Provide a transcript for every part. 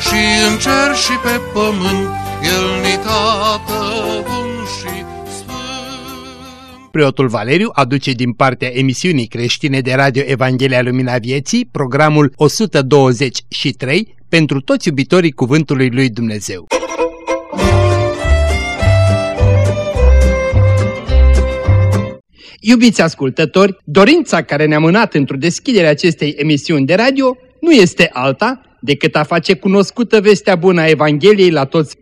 și în cer și pe pământ, El ni tată bun și sfânt. Preotul Valeriu aduce din partea emisiunii creștine de radio Evanghelia Lumina Vieții programul 123 pentru toți iubitorii Cuvântului Lui Dumnezeu. Iubiți ascultători, dorința care ne-a mânat într-o deschidere acestei emisiuni de radio nu este alta decât a face cunoscută vestea bună a Evangheliei la toți.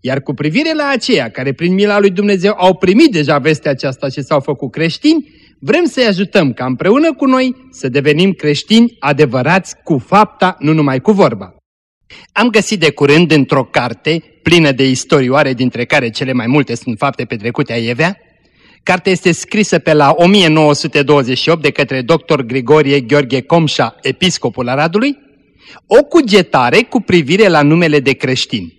Iar cu privire la aceia care prin mila lui Dumnezeu au primit deja vestea aceasta și s-au făcut creștini, vrem să-i ajutăm ca împreună cu noi să devenim creștini adevărați cu fapta, nu numai cu vorba. Am găsit de curând într-o carte plină de istorioare, dintre care cele mai multe sunt fapte petrecute a Evea, Cartea este scrisă pe la 1928 de către dr. Grigorie Gheorghe Comșa, episcopul Aradului, o cugetare cu privire la numele de creștin.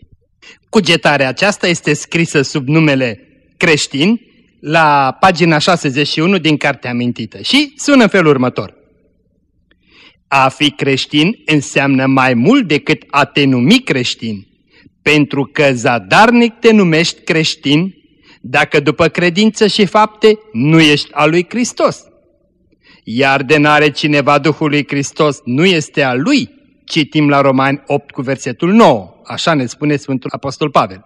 Cugetarea aceasta este scrisă sub numele creștin la pagina 61 din cartea amintită și sună în felul următor. A fi creștin înseamnă mai mult decât a te numi creștin, pentru că zadarnic te numești creștin dacă după credință și fapte nu ești al lui Hristos. Iar de n-are cineva Duhul lui Hristos nu este al lui, citim la Romani 8 cu versetul 9, așa ne spune Sfântul Apostol Pavel.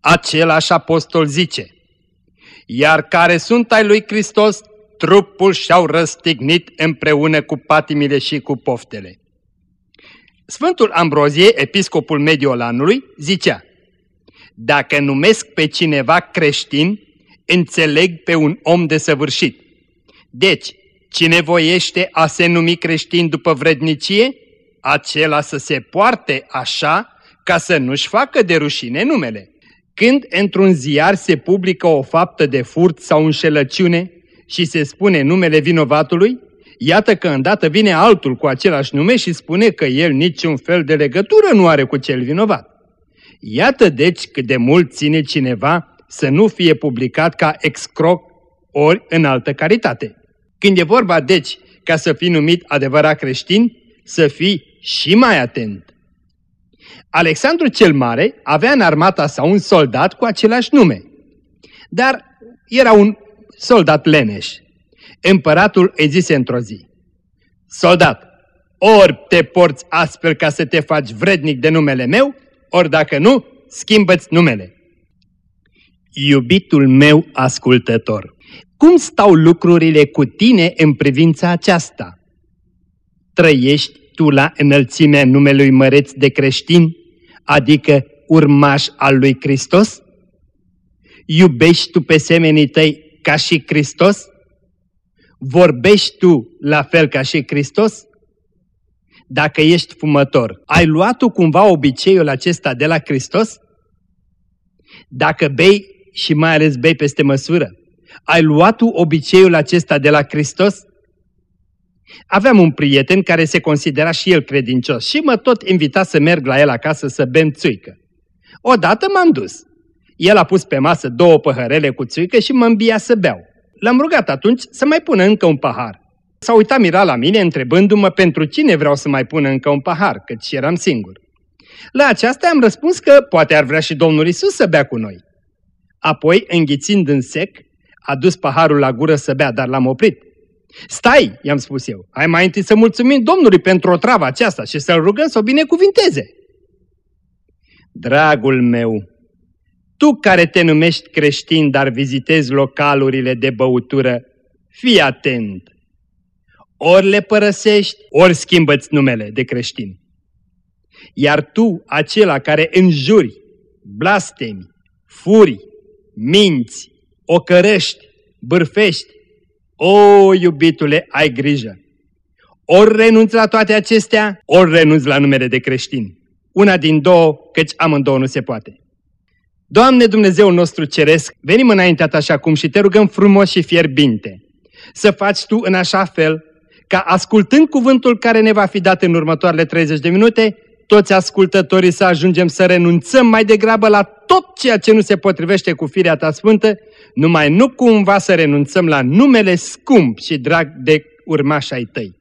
Același apostol zice, iar care sunt ai lui Hristos, trupul și-au răstignit împreună cu patimile și cu poftele. Sfântul Ambrozie, episcopul Mediolanului, zicea, dacă numesc pe cineva creștin, înțeleg pe un om desăvârșit. Deci, cine voiește a se numi creștin după vrednicie, acela să se poarte așa ca să nu-și facă de rușine numele. Când într-un ziar se publică o faptă de furt sau înșelăciune și se spune numele vinovatului, iată că îndată vine altul cu același nume și spune că el niciun fel de legătură nu are cu cel vinovat. Iată deci cât de mult ține cineva să nu fie publicat ca excroc ori în altă caritate. Când e vorba deci ca să fii numit adevărat creștin, să fii și mai atent. Alexandru cel Mare avea în armata sa un soldat cu același nume, dar era un soldat leneș. Împăratul îi zise într-o zi, Soldat, ori te porți astfel ca să te faci vrednic de numele meu, ori dacă nu, schimbă-ți numele. Iubitul meu ascultător, cum stau lucrurile cu tine în privința aceasta? Trăiești tu la înălțimea numelui măreț de creștin, adică urmaș al lui Hristos? Iubești tu pe semenii tăi ca și Hristos? Vorbești tu la fel ca și Hristos? Dacă ești fumător, ai luat tu cumva obiceiul acesta de la Hristos? Dacă bei și mai ales bei peste măsură, ai luat tu obiceiul acesta de la Hristos? Aveam un prieten care se considera și el credincios și mă tot invita să merg la el acasă să bem țuică. Odată m-am dus. El a pus pe masă două păhărele cu țuică și mă îmbia să beau. L-am rugat atunci să mai pună încă un pahar. S-a uitat Mira la mine întrebându-mă pentru cine vreau să mai pun încă un pahar, căci eram singur. La aceasta am răspuns că poate ar vrea și Domnul Isus să bea cu noi. Apoi, înghițind în sec, a dus paharul la gură să bea, dar l-am oprit. Stai, i-am spus eu, hai mai întâi să mulțumim Domnului pentru o travă aceasta și să-L rugăm să o binecuvinteze. Dragul meu, tu care te numești creștin, dar vizitezi localurile de băutură, fii atent ori le părăsești, ori schimbă-ți numele de creștin. Iar tu, acela care înjuri, blastemi, furi, minți, ocărăști, bârfești, o, iubitule, ai grijă! Ori renunți la toate acestea, ori renunți la numele de creștin. una din două, căci amândouă nu se poate. Doamne Dumnezeu nostru Ceresc, venim înaintea Ta așa cum și te rugăm frumos și fierbinte să faci Tu în așa fel ca ascultând cuvântul care ne va fi dat în următoarele 30 de minute, toți ascultătorii să ajungem să renunțăm mai degrabă la tot ceea ce nu se potrivește cu firea Ta Sfântă, numai nu cumva să renunțăm la numele scump și drag de urmașa ai Tăi.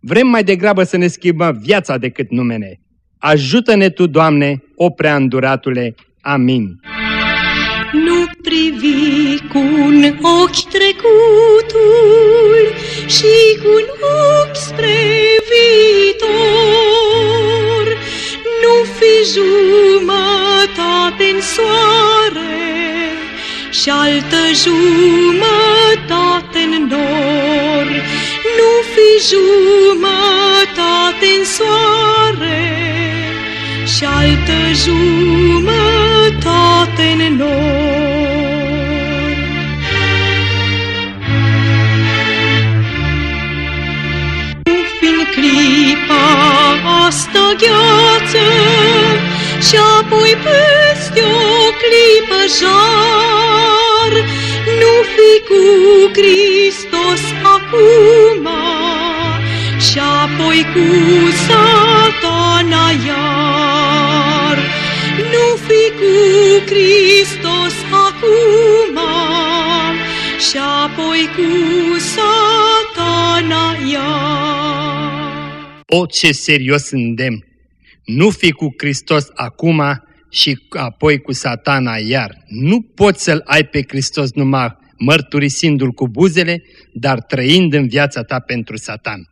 Vrem mai degrabă să ne schimbăm viața decât numele. Ajută-ne Tu, Doamne, o prea înduratule. Amin. Nu privi cu un ochi trecutul și cu un ochi spre viitor. Nu fi jumătate în soare și altă jumătate în nor. Nu fi jumătate în soare și altă jumătate în nor. Nu fi clipa asta gheață și apoi peste o clipă jar, apoi cu satana iar. Nu fi cu Hristos acum și apoi cu satana iar. O, ce serios îndemn! Nu fi cu Hristos acum și apoi cu satana iar. Nu poți să-L ai pe Hristos numai mărturisindu-L cu buzele, dar trăind în viața ta pentru satan.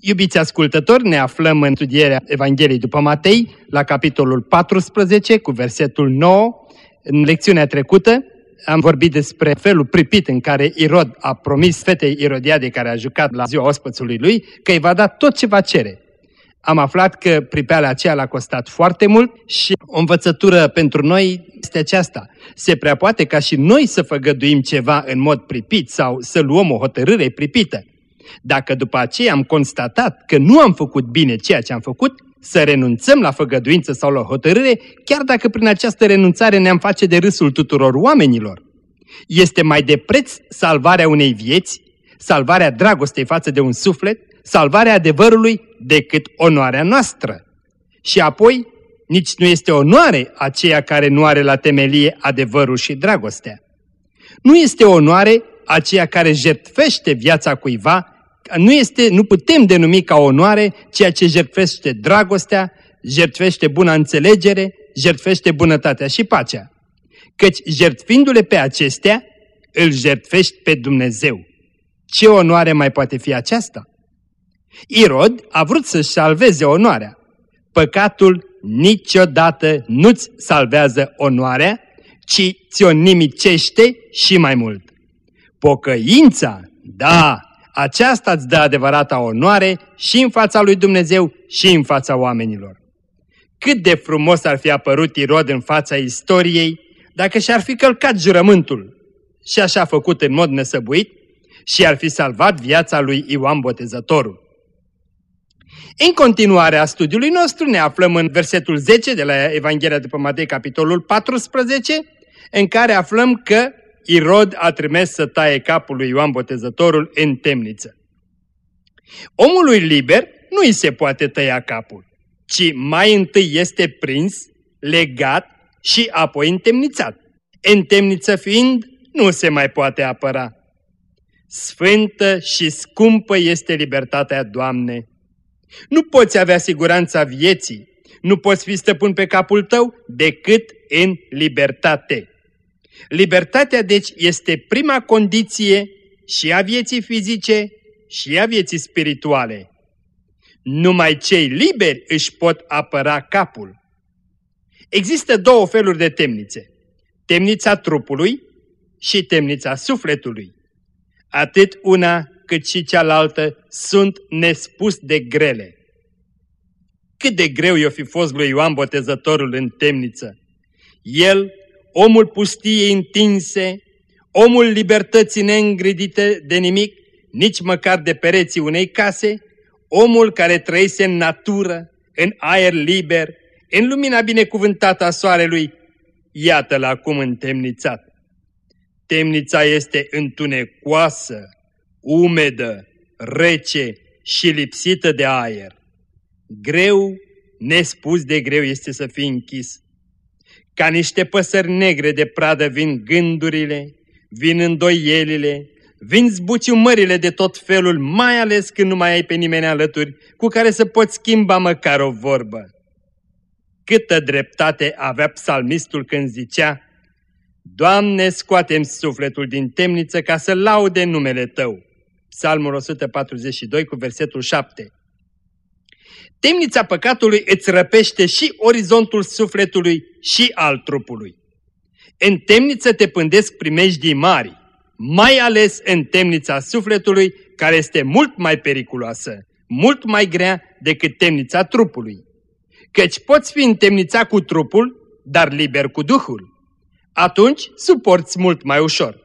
Iubiți ascultători, ne aflăm în studierea Evangheliei după Matei, la capitolul 14, cu versetul 9. În lecțiunea trecută am vorbit despre felul pripit în care Irod a promis fetei Irodiade care a jucat la ziua ospățului lui că îi va da tot ce va cere. Am aflat că pripeala aceea l-a costat foarte mult și o învățătură pentru noi este aceasta. Se prea poate ca și noi să făgăduim ceva în mod pripit sau să luăm o hotărâre pripită. Dacă după aceea am constatat că nu am făcut bine ceea ce am făcut, să renunțăm la făgăduință sau la hotărâre, chiar dacă prin această renunțare ne-am face de râsul tuturor oamenilor. Este mai de preț salvarea unei vieți, salvarea dragostei față de un suflet, salvarea adevărului decât onoarea noastră. Și apoi, nici nu este onoare aceea care nu are la temelie adevărul și dragostea. Nu este onoare aceea care jertfește viața cuiva nu, este, nu putem denumi ca onoare ceea ce jertfește dragostea, jertfește buna înțelegere, jertfește bunătatea și pacea. Căci jertfindu-le pe acestea, îl jertfești pe Dumnezeu. Ce onoare mai poate fi aceasta? Irod a vrut să-și salveze onoarea. Păcatul niciodată nu-ți salvează onoarea, ci ți-o nimicește și mai mult. Pocăința, da, aceasta îți dă adevărata onoare și în fața lui Dumnezeu și în fața oamenilor. Cât de frumos ar fi apărut Irod în fața istoriei dacă și-ar fi călcat jurământul și așa făcut în mod nesăbuit și ar fi salvat viața lui Ioan Botezătorul. În continuare a studiului nostru ne aflăm în versetul 10 de la Evanghelia după Matei, capitolul 14, în care aflăm că Irod a trimis să taie capul lui Ioan Botezătorul în temniță. Omului liber nu îi se poate tăia capul, ci mai întâi este prins, legat și apoi întemnițat. În temniță fiind, nu se mai poate apăra. Sfântă și scumpă este libertatea, Doamne! Nu poți avea siguranța vieții, nu poți fi stăpân pe capul tău decât în libertate. Libertatea, deci, este prima condiție și a vieții fizice și a vieții spirituale. Numai cei liberi își pot apăra capul. Există două feluri de temnițe. Temnița trupului și temnița sufletului. Atât una cât și cealaltă sunt nespus de grele. Cât de greu i-o fi fost lui Ioan Botezătorul în temniță. El omul pustiei întinse, omul libertății neîngridite de nimic, nici măcar de pereții unei case, omul care trăise în natură, în aer liber, în lumina binecuvântată a soarelui, iată-l acum întemnițat. Temnița este întunecoasă, umedă, rece și lipsită de aer. Greu, nespus de greu este să fii închis. Ca niște păsări negre de pradă vin gândurile, vin îndoielile, vin zbuciumările de tot felul, mai ales când nu mai ai pe nimeni alături cu care să poți schimba măcar o vorbă. Câtă dreptate avea psalmistul când zicea, Doamne, scoatem sufletul din temniță ca să laude numele Tău. Psalmul 142 cu versetul 7. Temnița păcatului îți răpește și orizontul sufletului și al trupului. În temniță te pândesc primejdii mari, mai ales în temnița sufletului, care este mult mai periculoasă, mult mai grea decât temnița trupului. Căci poți fi întemnițat cu trupul, dar liber cu Duhul. Atunci suporți mult mai ușor.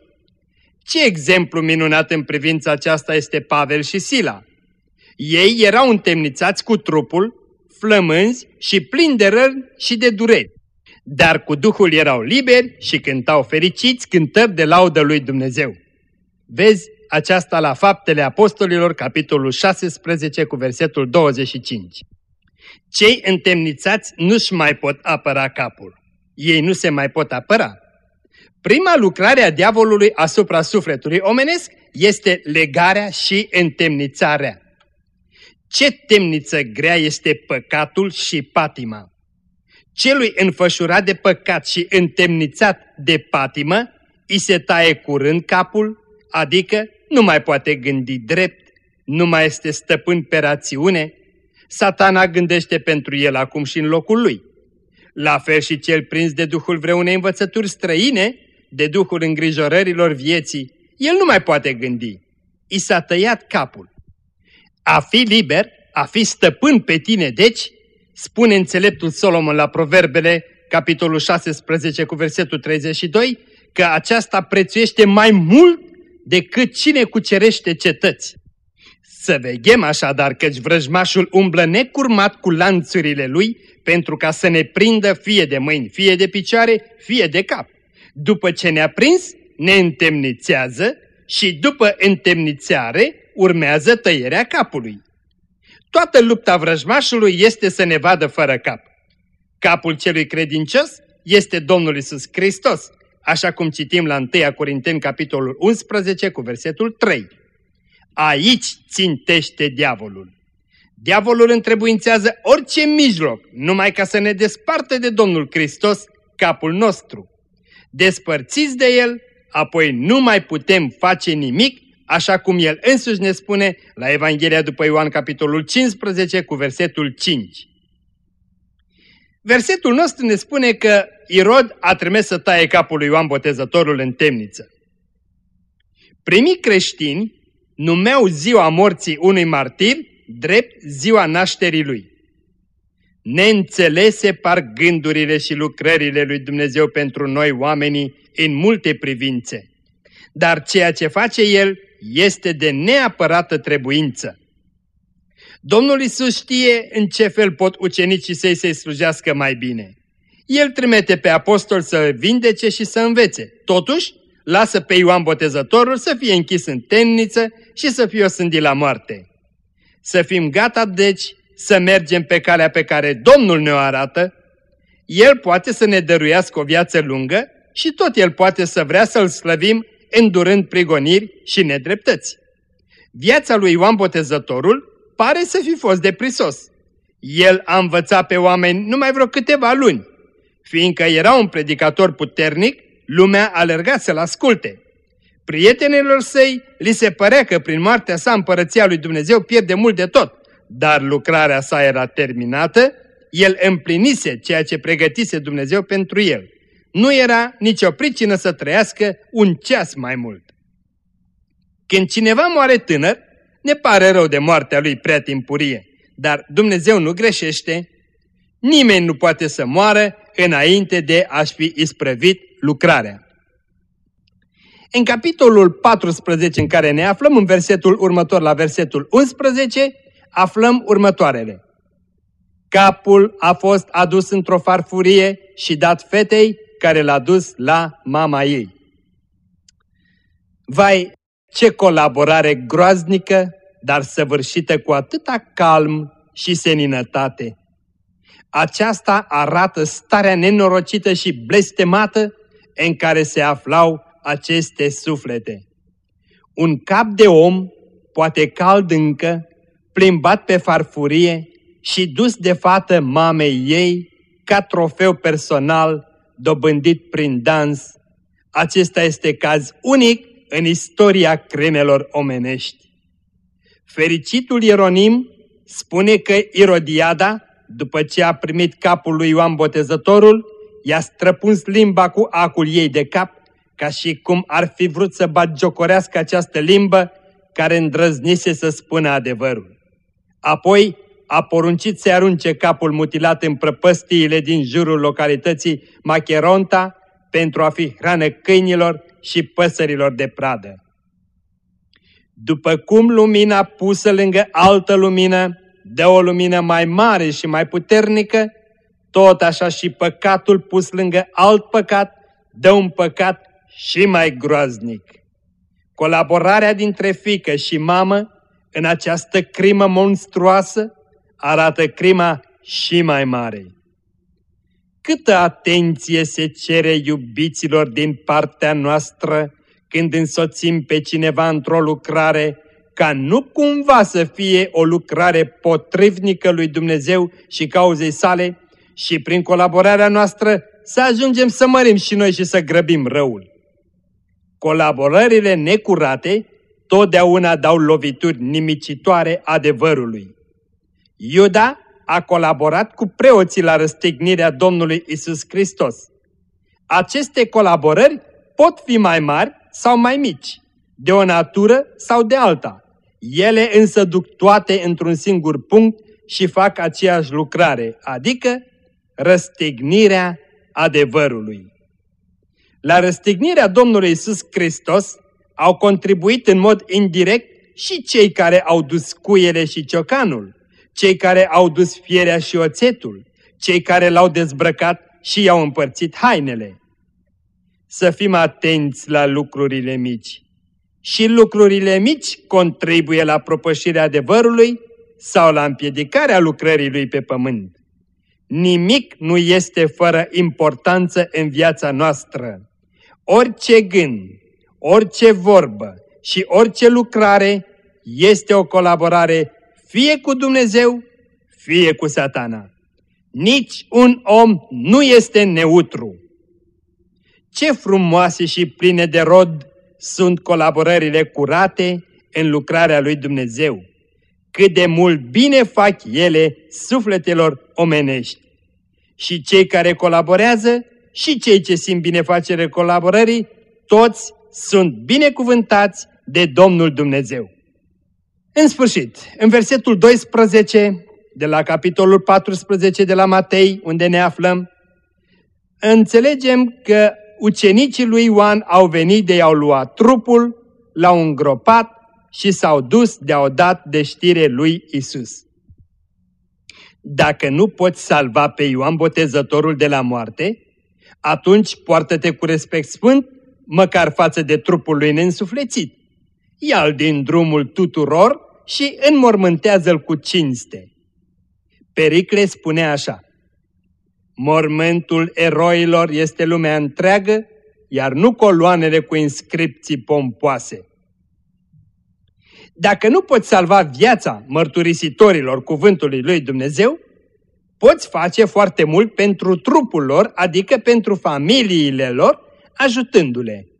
Ce exemplu minunat în privința aceasta este Pavel și Sila. Ei erau întemnițați cu trupul, flămânzi și plini de răni și de dureri. Dar cu Duhul erau liberi și cântau fericiți cântări de laudă lui Dumnezeu. Vezi aceasta la Faptele Apostolilor, capitolul 16, cu versetul 25. Cei întemnițați nu-și mai pot apăra capul. Ei nu se mai pot apăra. Prima lucrare a diavolului asupra sufletului omenesc este legarea și întemnițarea. Ce temniță grea este păcatul și patima! Celui înfășurat de păcat și întemnițat de patimă, îi se taie curând capul, adică nu mai poate gândi drept, nu mai este stăpân pe rațiune, satana gândește pentru el acum și în locul lui. La fel și cel prins de duhul vreunei învățături străine, de duhul îngrijorărilor vieții, el nu mai poate gândi. I s-a tăiat capul. A fi liber, a fi stăpân pe tine, deci, spune înțeleptul Solomon la Proverbele, capitolul 16 cu versetul 32, că aceasta prețuiește mai mult decât cine cucerește cetăți. Să veghem așadar căci vrăjmașul umblă necurmat cu lanțurile lui pentru ca să ne prindă fie de mâini, fie de picioare, fie de cap. După ce ne-a prins, ne întemnițează și după întemnițare urmează tăierea capului. Toată lupta vrăjmașului este să ne vadă fără cap. Capul celui credincios este Domnul Isus Hristos, așa cum citim la 1 Corinteni capitolul 11 cu versetul 3. Aici țintește diavolul. Diavolul întrebuințează orice mijloc, numai ca să ne despartă de Domnul Hristos, capul nostru. Despărțiți de el, apoi nu mai putem face nimic așa cum el însuși ne spune la Evanghelia după Ioan capitolul 15 cu versetul 5. Versetul nostru ne spune că Irod a trimis să taie capul lui Ioan Botezătorul în temniță. Primii creștini numeau ziua morții unui martir drept ziua nașterii lui. Neînțelese par gândurile și lucrările lui Dumnezeu pentru noi oamenii în multe privințe. Dar ceea ce face El este de neapărată trebuință. Domnul Isus știe în ce fel pot ucenicii săi să-i slujească mai bine. El trimite pe apostol să vindece și să învețe. Totuși, lasă pe Ioan Botezătorul să fie închis în temniță și să fie osândit la moarte. Să fim gata, deci, să mergem pe calea pe care Domnul ne-o arată. El poate să ne dăruiască o viață lungă și tot El poate să vrea să-L slăvim îndurând prigoniri și nedreptăți. Viața lui Ioan Botezătorul pare să fi fost deprisos. El a învățat pe oameni numai vreo câteva luni. Fiindcă era un predicator puternic, lumea alerga să-l asculte. Prietenilor săi li se părea că prin moartea sa împărăția lui Dumnezeu pierde mult de tot, dar lucrarea sa era terminată, el împlinise ceea ce pregătise Dumnezeu pentru el nu era nicio pricină să trăiască un ceas mai mult. Când cineva moare tânăr, ne pare rău de moartea lui prea timpurie, dar Dumnezeu nu greșește. Nimeni nu poate să moară înainte de a-și fi isprăvit lucrarea. În capitolul 14 în care ne aflăm, în versetul următor la versetul 11, aflăm următoarele. Capul a fost adus într-o farfurie și dat fetei care l-a dus la mama ei. Vai, ce colaborare groaznică, dar săvârșită cu atâta calm și seninătate. Aceasta arată starea nenorocită și blestemată în care se aflau aceste suflete. Un cap de om, poate cald încă, plimbat pe farfurie și dus de fată mamei ei ca trofeu personal dobândit prin dans. Acesta este caz unic în istoria crimelor omenești. Fericitul Ieronim spune că Irodiada, după ce a primit capul lui Ioan Botezătorul, i-a străpuns limba cu acul ei de cap, ca și cum ar fi vrut să batjocorească această limbă care îndrăznise să spună adevărul. Apoi a poruncit să arunce capul mutilat în prăpăstiile din jurul localității Macheronta pentru a fi hrană câinilor și păsărilor de pradă. După cum lumina pusă lângă altă lumină dă o lumină mai mare și mai puternică, tot așa și păcatul pus lângă alt păcat dă un păcat și mai groaznic. Colaborarea dintre fică și mamă în această crimă monstruoasă arată crima și mai mare. Câtă atenție se cere iubiților din partea noastră când însoțim pe cineva într-o lucrare, ca nu cumva să fie o lucrare potrivnică lui Dumnezeu și cauzei sale și prin colaborarea noastră să ajungem să mărim și noi și să grăbim răul. Colaborările necurate totdeauna dau lovituri nimicitoare adevărului. Iuda a colaborat cu preoții la răstignirea Domnului Isus Hristos. Aceste colaborări pot fi mai mari sau mai mici, de o natură sau de alta. Ele însă duc toate într-un singur punct și fac aceeași lucrare, adică răstignirea adevărului. La răstignirea Domnului Isus Hristos au contribuit în mod indirect și cei care au dus cuiele și ciocanul, cei care au dus fierea și oțetul, cei care l-au dezbrăcat și i-au împărțit hainele. Să fim atenți la lucrurile mici. Și lucrurile mici contribuie la propășirea adevărului sau la împiedicarea lucrării lui pe pământ. Nimic nu este fără importanță în viața noastră. Orice gând, orice vorbă și orice lucrare este o colaborare fie cu Dumnezeu, fie cu satana. Nici un om nu este neutru. Ce frumoase și pline de rod sunt colaborările curate în lucrarea lui Dumnezeu. Cât de mult bine fac ele sufletelor omenești. Și cei care colaborează și cei ce simt binefacere colaborării, toți sunt binecuvântați de Domnul Dumnezeu. În sfârșit, în versetul 12 de la capitolul 14 de la Matei, unde ne aflăm, înțelegem că ucenicii lui Ioan au venit de i-au luat trupul, l-au îngropat și s-au dus de-au dat de știre lui Isus. Dacă nu poți salva pe Ioan Botezătorul de la moarte, atunci poartă-te cu respect sfânt, măcar față de trupul lui neînsuflețit ia-l din drumul tuturor și înmormântează-l cu cinste. Pericle spune așa, Mormântul eroilor este lumea întreagă, iar nu coloanele cu inscripții pompoase. Dacă nu poți salva viața mărturisitorilor cuvântului lui Dumnezeu, poți face foarte mult pentru trupul lor, adică pentru familiile lor, ajutându-le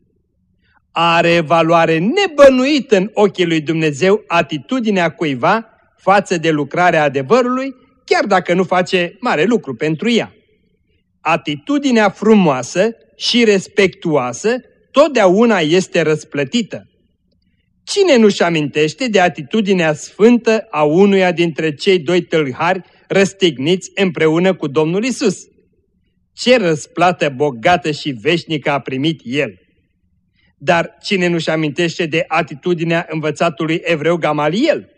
are valoare nebănuită în ochii lui Dumnezeu atitudinea cuiva față de lucrarea adevărului, chiar dacă nu face mare lucru pentru ea. Atitudinea frumoasă și respectuoasă totdeauna este răsplătită. Cine nu-și amintește de atitudinea sfântă a unuia dintre cei doi tâlhari răstigniți împreună cu Domnul Isus? Ce răsplată bogată și veșnică a primit el! Dar cine nu-și amintește de atitudinea învățatului evreu Gamaliel?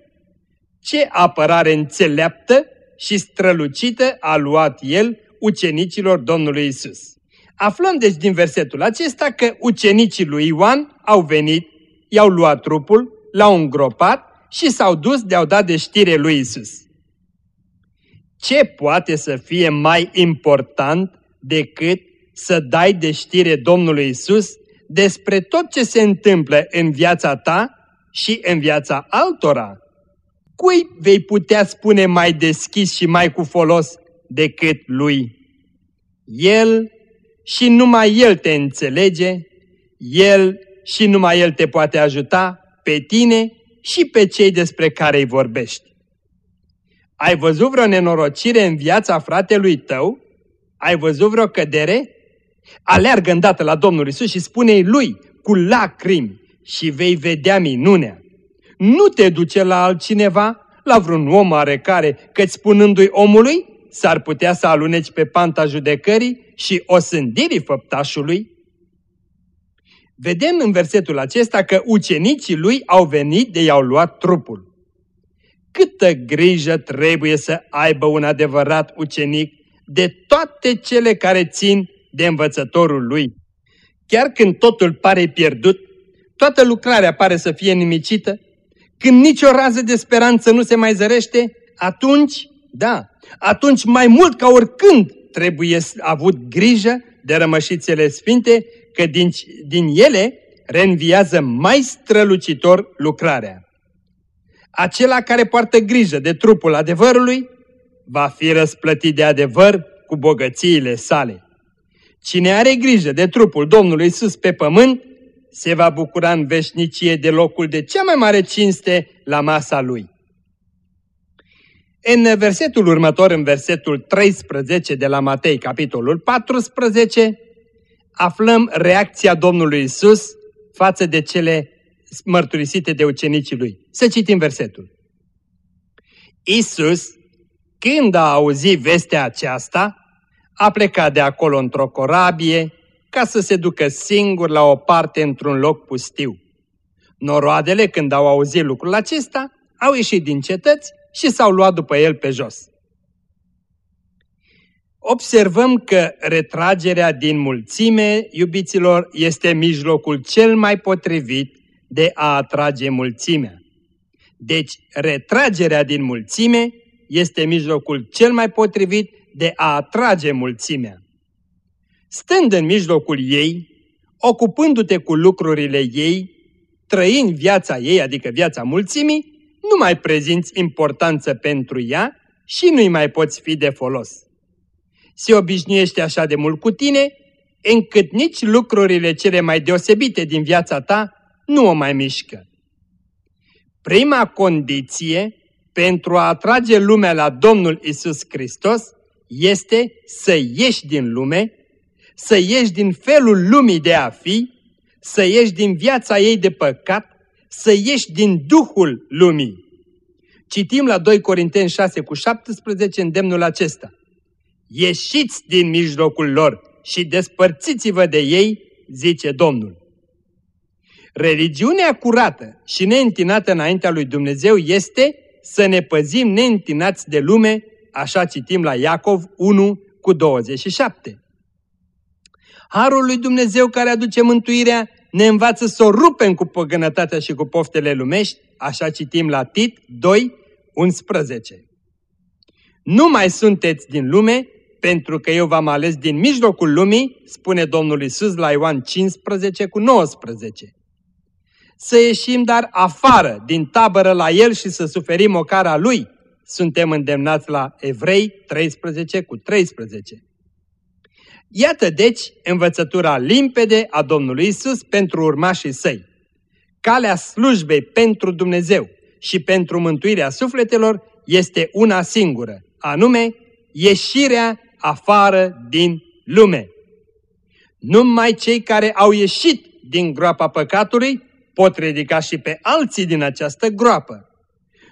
Ce apărare înțeleaptă și strălucită a luat el ucenicilor Domnului Isus. Aflăm deci din versetul acesta că ucenicii lui Ioan au venit, i-au luat trupul, l-au îngropat și s-au dus de-au dat de știre lui Isus. Ce poate să fie mai important decât să dai de știre Domnului Isus despre tot ce se întâmplă în viața ta și în viața altora? Cui vei putea spune mai deschis și mai cu folos decât lui? El și numai El te înțelege, El și numai El te poate ajuta pe tine și pe cei despre care îi vorbești. Ai văzut vreo nenorocire în viața fratelui tău? Ai văzut vreo cădere? Aleargă îndată la Domnul Isus și spune-i lui cu lacrimi și vei vedea minunea. Nu te duce la altcineva, la vreun om care, căci spunându-i omului, s-ar putea să aluneci pe panta judecării și osândirii făptașului? Vedem în versetul acesta că ucenicii lui au venit de i-au luat trupul. Câtă grijă trebuie să aibă un adevărat ucenic de toate cele care țin de învățătorul lui. Chiar când totul pare pierdut, toată lucrarea pare să fie nimicită, când nicio rază de speranță nu se mai zărește, atunci, da, atunci mai mult ca oricând trebuie avut grijă de rămășițele sfinte, că din, din ele reînviază mai strălucitor lucrarea. Acela care poartă grijă de trupul adevărului va fi răsplătit de adevăr cu bogățiile sale. Cine are grijă de trupul Domnului sus pe pământ, se va bucura în veșnicie de locul de cea mai mare cinste la masa lui. În versetul următor, în versetul 13 de la Matei, capitolul 14, aflăm reacția Domnului Isus față de cele mărturisite de ucenicii lui. Să citim versetul. Isus, când a auzit vestea aceasta, a plecat de acolo într-o corabie ca să se ducă singur la o parte într-un loc pustiu. Noroadele, când au auzit lucrul acesta, au ieșit din cetăți și s-au luat după el pe jos. Observăm că retragerea din mulțime, iubiților, este mijlocul cel mai potrivit de a atrage mulțimea. Deci, retragerea din mulțime este mijlocul cel mai potrivit de a atrage mulțimea. Stând în mijlocul ei, ocupându-te cu lucrurile ei, trăind viața ei, adică viața mulțimii, nu mai prezinți importanță pentru ea și nu-i mai poți fi de folos. Se obișnuiește așa de mult cu tine, încât nici lucrurile cele mai deosebite din viața ta nu o mai mișcă. Prima condiție pentru a atrage lumea la Domnul Isus Hristos este să ieși din lume, să ieși din felul lumii de a fi, să ieși din viața ei de păcat, să ieși din Duhul lumii. Citim la 2 Corinteni 6 cu 17 îndemnul acesta. Ieșiți din mijlocul lor și despărțiți-vă de ei, zice Domnul. Religiunea curată și neîntinată înaintea lui Dumnezeu este să ne păzim neîntinați de lume, așa citim la Iacov 1 cu 27. Harul lui Dumnezeu care aduce mântuirea ne învață să o rupem cu păgânătatea și cu poftele lumești, așa citim la Tit 2, 11. Nu mai sunteți din lume, pentru că eu v-am ales din mijlocul lumii, spune Domnul Isus la Ioan 15 cu 19. Să ieșim dar afară din tabără la El și să suferim o cara Lui, suntem îndemnați la Evrei 13 cu 13. Iată deci învățătura limpede a Domnului Isus pentru urmașii săi. Calea slujbei pentru Dumnezeu și pentru mântuirea sufletelor este una singură, anume ieșirea afară din lume. Numai cei care au ieșit din groapa păcatului pot ridica și pe alții din această groapă.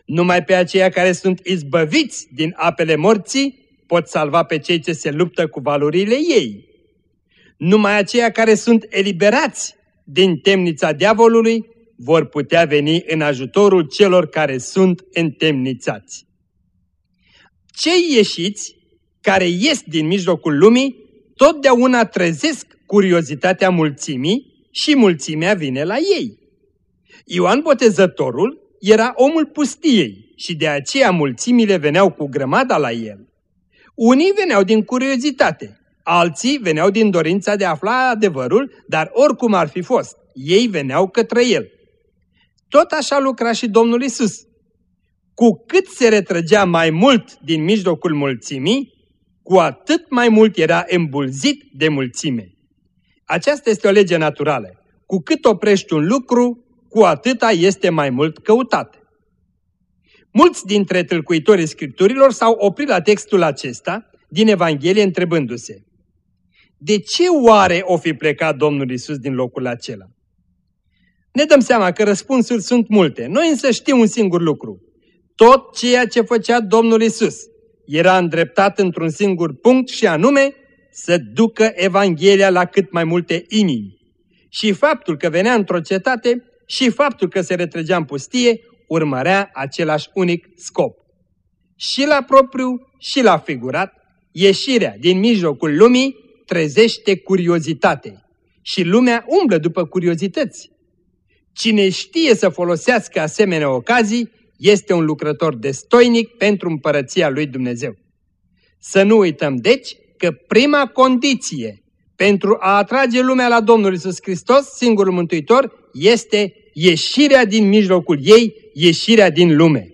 Numai pe aceia care sunt izbăviți din apele morții pot salva pe cei ce se luptă cu valurile ei. Numai aceia care sunt eliberați din temnița diavolului vor putea veni în ajutorul celor care sunt întemnițați. Cei ieșiți, care ies din mijlocul lumii, totdeauna trezesc curiozitatea mulțimii și mulțimea vine la ei. Ioan Botezătorul era omul pustiei și de aceea mulțimile veneau cu grămada la el. Unii veneau din curiozitate, alții veneau din dorința de a afla adevărul, dar oricum ar fi fost, ei veneau către el. Tot așa lucra și Domnul Isus. Cu cât se retrăgea mai mult din mijlocul mulțimii, cu atât mai mult era îmbulzit de mulțime. Aceasta este o lege naturală. Cu cât oprești un lucru, cu atâta este mai mult căutat. Mulți dintre tâlcuitorii Scripturilor s-au oprit la textul acesta din Evanghelie întrebându-se De ce oare o fi plecat Domnul Isus din locul acela? Ne dăm seama că răspunsuri sunt multe. Noi însă știm un singur lucru. Tot ceea ce făcea Domnul Isus era îndreptat într-un singur punct și anume să ducă Evanghelia la cât mai multe inimi. Și faptul că venea într-o cetate și faptul că se retrăgea în pustie urmărea același unic scop. Și la propriu și la figurat, ieșirea din mijlocul lumii trezește curiozitate și lumea umblă după curiozități. Cine știe să folosească asemenea ocazii este un lucrător destoinic pentru împărăția lui Dumnezeu. Să nu uităm deci că prima condiție pentru a atrage lumea la Domnul Isus Hristos, singurul Mântuitor, este ieșirea din mijlocul ei, ieșirea din lume.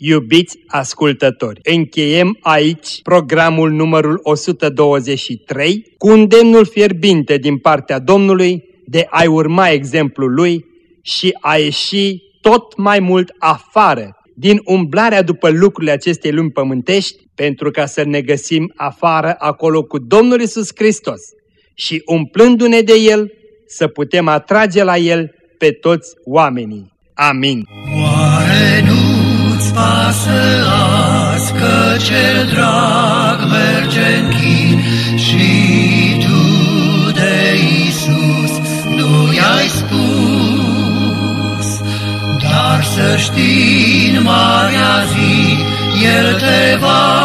Iubiți ascultători, încheiem aici programul numărul 123 cu îndemnul fierbinte din partea Domnului de a urma exemplul Lui și a ieși tot mai mult afară din umblarea după lucrurile acestei lumi pământești, pentru ca să ne găsim afară acolo cu Domnul Isus Hristos și umplându-ne de El, să putem atrage la El pe toți oamenii. Amin. Oare nu-ți pasă azi că cel drag merge în chin și tu de Isus nu i-ai spus, dar să știi în marea zi, El te va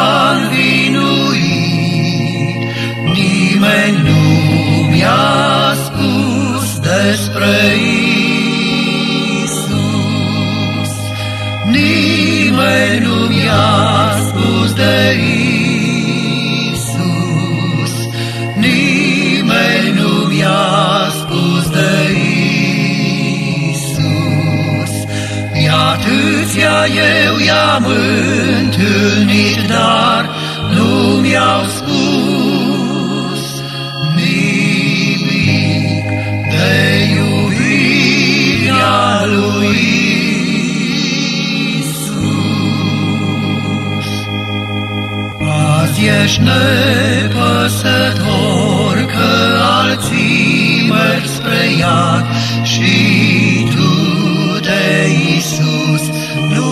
spus de Isus. Nimeni nu mi-a spus de Isus. E atâția eu i-am întâlnit, dar nu mi-au ești nepăsător că alții merg spre iad și tu de Isus nu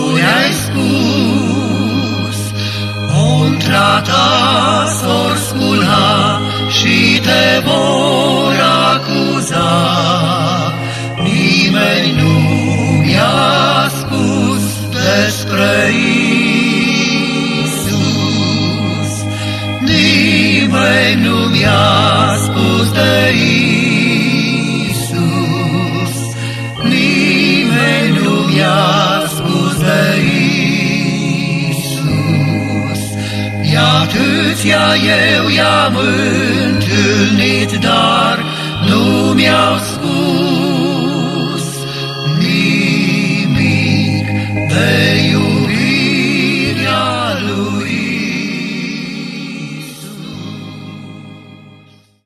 i-a spus de Iisus, nimeni nu i-a spus de Iisus. Iată-ți-a eu i-am întâlnit, dar nu mi-au